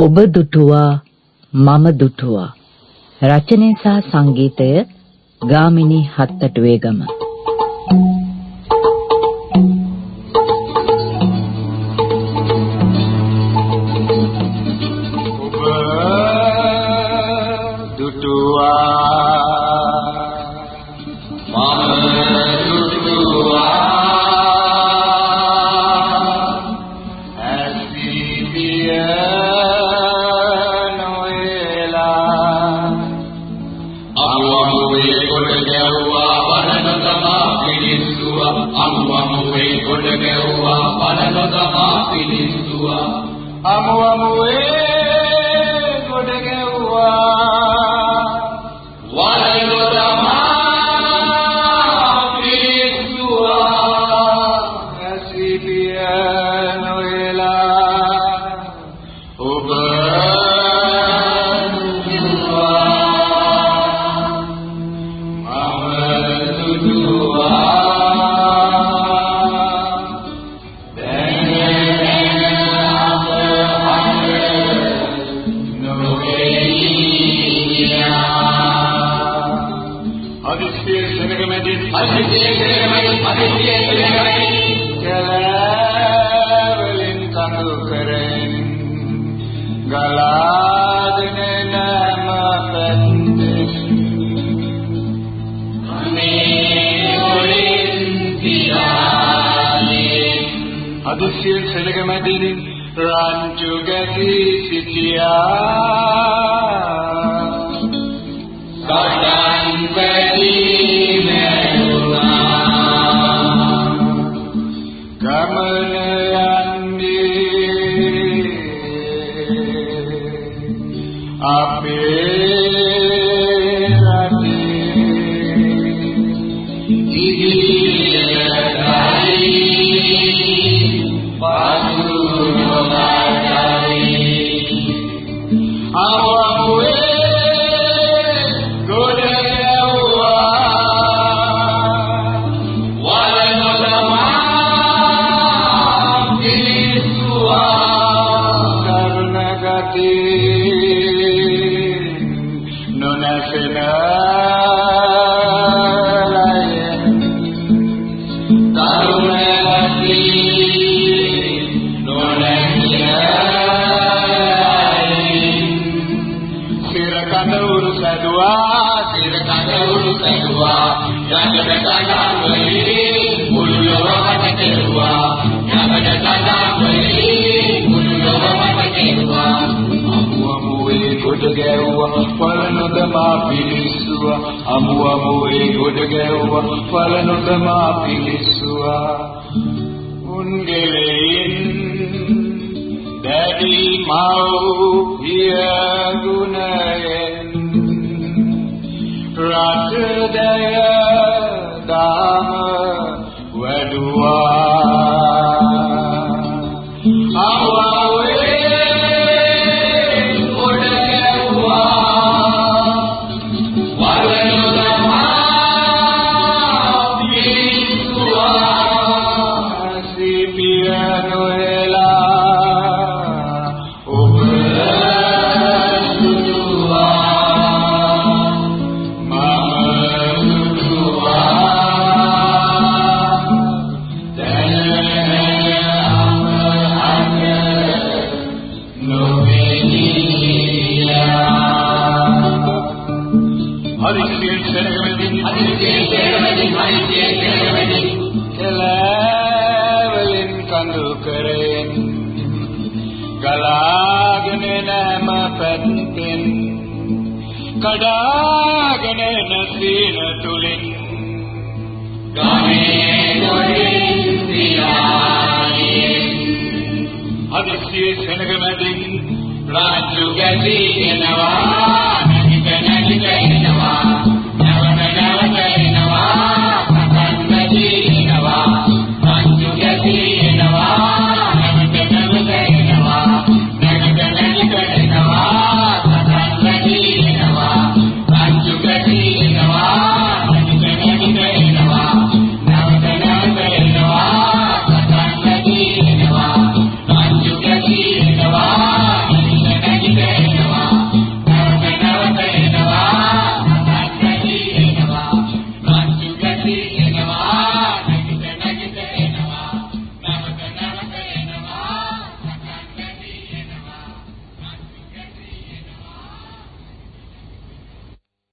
ඔබ දුටුවා මම දුටුවා. රචනය සහ සංගීතය ගාමිණී අමුවේ ගොඩ ගැව්වා පළල තමා පිළිස්සුවා අමු අමුවේ ගොඩ ගැව්වා වලල තමා පිළිස්සුවා ඇසිපිය නොවේලා ඔබ හත්තටුවේගම අදුසියෙන් සෙනග මැදින් රාජ්‍ය ගැසී සිටියා සටන් පැදී Amén. නොදමා පිලිස්සුවා අමු අමුවේ ගොඩ ගැව්වා පල නොදමා පිලිස්සුවා උන්ගෙලෙන් දැඩි මව් පිය ගුණයෙන් රාජදය කඩාගෙන නැසින තුලින් അകറ്റി ക്ഷണികമതി പ്രാചുകീനവാ